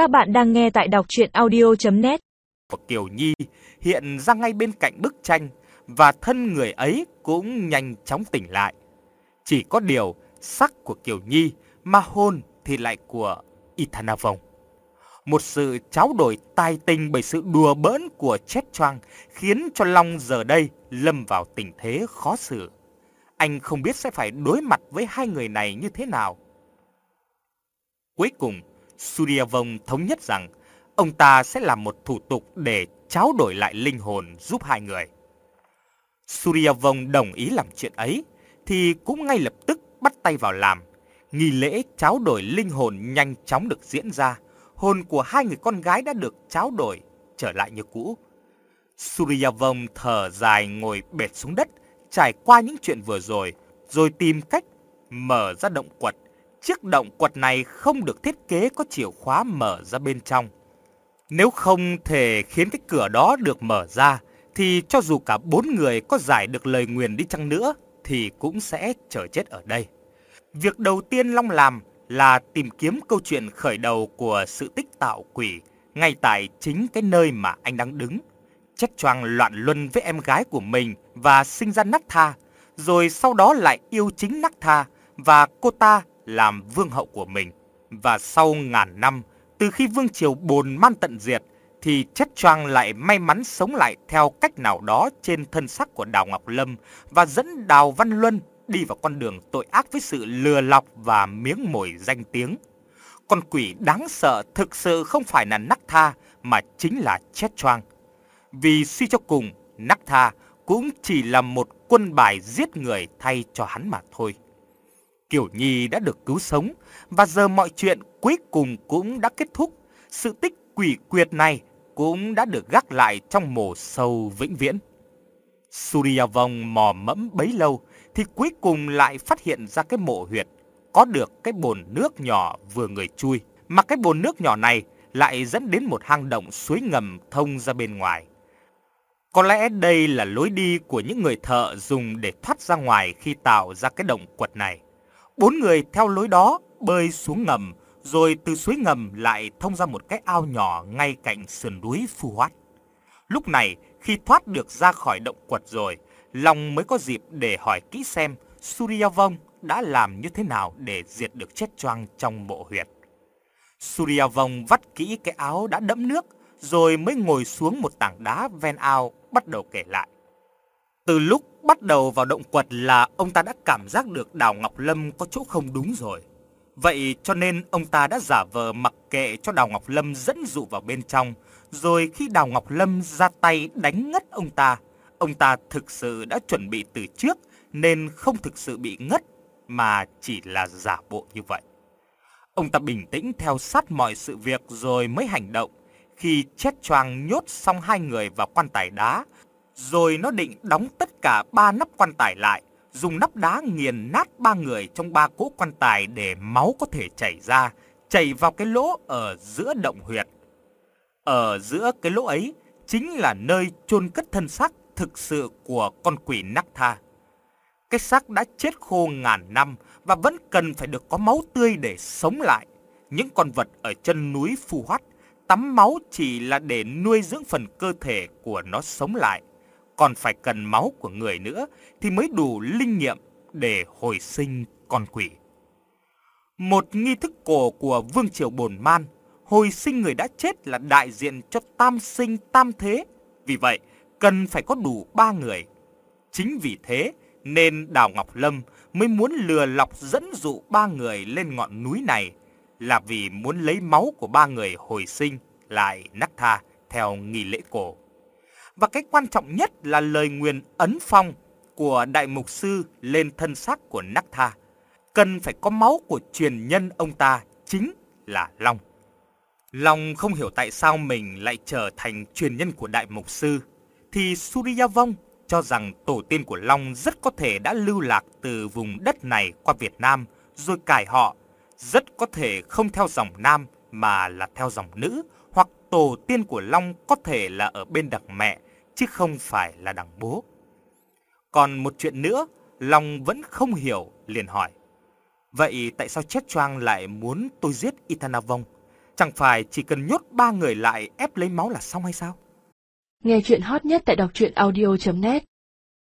Các bạn đang nghe tại đọc chuyện audio.net của Kiều Nhi hiện ra ngay bên cạnh bức tranh và thân người ấy cũng nhanh chóng tỉnh lại. Chỉ có điều sắc của Kiều Nhi mà hôn thì lại của Ithanavong. Một sự tráo đổi tài tình bởi sự đùa bỡn của Chết Choang khiến cho Long giờ đây lâm vào tình thế khó xử. Anh không biết sẽ phải đối mặt với hai người này như thế nào. Cuối cùng, Suryavong thống nhất rằng ông ta sẽ làm một thủ tục để tráo đổi lại linh hồn giúp hai người. Suryavong đồng ý làm chuyện ấy thì cũng ngay lập tức bắt tay vào làm. Nghi lễ tráo đổi linh hồn nhanh chóng được diễn ra. Hồn của hai người con gái đã được tráo đổi trở lại như cũ. Suryavong thở dài ngồi bệt xuống đất, trải qua những chuyện vừa rồi, rồi tìm cách mở ra động quật chiếc động quật này không được thiết kế có chìa khóa mở ra bên trong. Nếu không thể khiến cái cửa đó được mở ra, thì cho dù cả bốn người có giải được lời nguyền đi chăng nữa, thì cũng sẽ chờ chết ở đây. Việc đầu tiên Long làm là tìm kiếm câu chuyện khởi đầu của sự tích tạo quỷ ngay tại chính cái nơi mà anh đang đứng. Chết choang loạn luân với em gái của mình và sinh ra Nắc Tha, rồi sau đó lại yêu chính Nắc Tha và cô ta làm vương hậu của mình. Và sau ngàn năm, từ khi vương triều bồn man tận diệt, thì Chết Choang lại may mắn sống lại theo cách nào đó trên thân xác của Đào Ngọc Lâm và dẫn Đào Văn Luân đi vào con đường tội ác với sự lừa lọc và miếng mồi danh tiếng. Con quỷ đáng sợ thực sự không phải là Nắc Tha mà chính là Chết Choang. Vì suy cho cùng, Nắc Tha cũng chỉ là một quân bài giết người thay cho hắn mà thôi. Kiều Nhi đã được cứu sống và giờ mọi chuyện cuối cùng cũng đã kết thúc. Sự tích quỷ quyệt này cũng đã được gác lại trong mồ sâu vĩnh viễn. Suryavong mò mẫm bấy lâu thì cuối cùng lại phát hiện ra cái mộ huyệt có được cái bồn nước nhỏ vừa người chui, mà cái bồn nước nhỏ này lại dẫn đến một hang động suối ngầm thông ra bên ngoài. Có lẽ đây là lối đi của những người thợ dùng để thoát ra ngoài khi tạo ra cái động quật này. Bốn người theo lối đó bơi xuống ngầm, rồi từ suối ngầm lại thông ra một cái ao nhỏ ngay cạnh sườn núi Phu Hoát. Lúc này, khi thoát được ra khỏi động quật rồi, Long mới có dịp để hỏi kỹ xem Suryavong đã làm như thế nào để diệt được chết choang trong bộ huyệt. Suryavong vắt kỹ cái áo đã đẫm nước, rồi mới ngồi xuống một tảng đá ven ao bắt đầu kể lại. Từ lúc bắt đầu vào động quật là ông ta đã cảm giác được Đào Ngọc Lâm có chỗ không đúng rồi. Vậy cho nên ông ta đã giả vờ mặc kệ cho Đào Ngọc Lâm dẫn dụ vào bên trong, rồi khi Đào Ngọc Lâm ra tay đánh ngất ông ta, ông ta thực sự đã chuẩn bị từ trước nên không thực sự bị ngất mà chỉ là giả bộ như vậy. Ông ta bình tĩnh theo sát mọi sự việc rồi mới hành động. Khi chết choang nhốt xong hai người vào quan tài đá, rồi nó định đóng tất cả ba nắp quan tài lại, dùng nắp đá nghiền nát ba người trong ba cỗ quan tài để máu có thể chảy ra, chảy vào cái lỗ ở giữa động huyệt. Ở giữa cái lỗ ấy chính là nơi chôn cất thân xác thực sự của con quỷ Nắc Tha. Cái xác đã chết khô ngàn năm và vẫn cần phải được có máu tươi để sống lại. Những con vật ở chân núi phù hoát tắm máu chỉ là để nuôi dưỡng phần cơ thể của nó sống lại còn phải cần máu của người nữa thì mới đủ linh nghiệm để hồi sinh con quỷ. Một nghi thức cổ của Vương Triều Bồn Man, hồi sinh người đã chết là đại diện cho tam sinh tam thế. Vì vậy, cần phải có đủ ba người. Chính vì thế nên Đào Ngọc Lâm mới muốn lừa lọc dẫn dụ ba người lên ngọn núi này là vì muốn lấy máu của ba người hồi sinh lại nắc tha theo nghi lễ cổ. Và cái quan trọng nhất là lời nguyền ấn phong của đại mục sư lên thân xác của Nắc Tha. Cần phải có máu của truyền nhân ông ta chính là Long. Long không hiểu tại sao mình lại trở thành truyền nhân của đại mục sư. Thì Suryavong cho rằng tổ tiên của Long rất có thể đã lưu lạc từ vùng đất này qua Việt Nam rồi cải họ. Rất có thể không theo dòng nam mà là theo dòng nữ tổ tiên của Long có thể là ở bên đằng mẹ chứ không phải là đằng bố. Còn một chuyện nữa, Long vẫn không hiểu, liền hỏi. Vậy tại sao Chết Choang lại muốn tôi giết Itanavong? Chẳng phải chỉ cần nhốt ba người lại ép lấy máu là xong hay sao? Nghe chuyện hot nhất tại đọc truyện audio.net